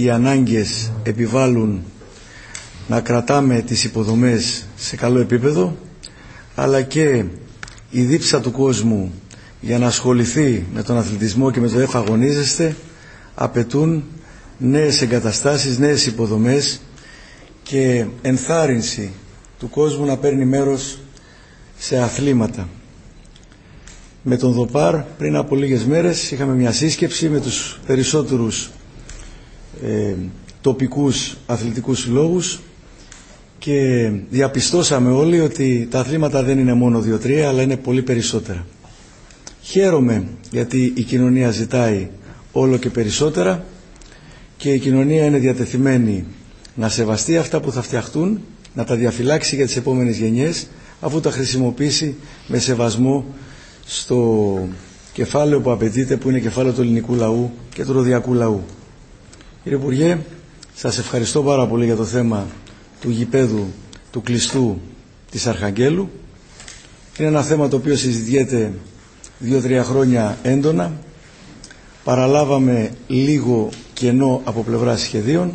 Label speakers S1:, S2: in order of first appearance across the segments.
S1: οι ανάγκες επιβάλλουν να κρατάμε τις υποδομές σε καλό επίπεδο αλλά και η δίψα του κόσμου για να ασχοληθεί με τον αθλητισμό και με το εφαγωνίζεστε απαιτούν νέες εγκαταστάσεις, νέες υποδομές και ενθάρρυνση του κόσμου να παίρνει μέρος σε αθλήματα. Με τον ΔΟΠΑΡ πριν από λίγες μέρες είχαμε μια σύσκεψη με τους περισσότερους ε, τοπικούς αθλητικούς συλλόγους και διαπιστώσαμε όλοι ότι τα αθλήματα δεν είναι μόνο δύο-τρία αλλά είναι πολύ περισσότερα. Χαίρομαι γιατί η κοινωνία ζητάει όλο και περισσότερα και η κοινωνία είναι διατεθειμένη να σεβαστεί αυτά που θα φτιαχτούν, να τα διαφυλάξει για τις επόμενες γενιές αφού τα χρησιμοποιήσει με σεβασμό στο κεφάλαιο που απαιτείται που είναι κεφάλαιο του ελληνικού λαού και του ροδιακού λαού. Κύριε Υπουργέ, σας ευχαριστώ πάρα πολύ για το θέμα του γηπέδου του κλειστού της Αρχαγγέλου. Είναι ένα θέμα το οποίο συζητιέται δύο-τρία χρόνια έντονα. Παραλάβαμε λίγο κενό από πλευρά σχεδίων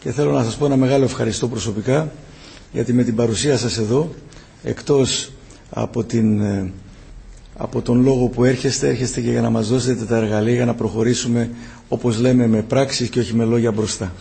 S1: και θέλω να σας πω ένα μεγάλο ευχαριστώ προσωπικά γιατί με την παρουσία σας εδώ εκτός από, την, ε, από τον λόγο που έρχεστε έρχεστε και για να μας δώσετε τα εργαλεία για να προχωρήσουμε όπως λέμε με πράξεις και όχι με λόγια μπροστά.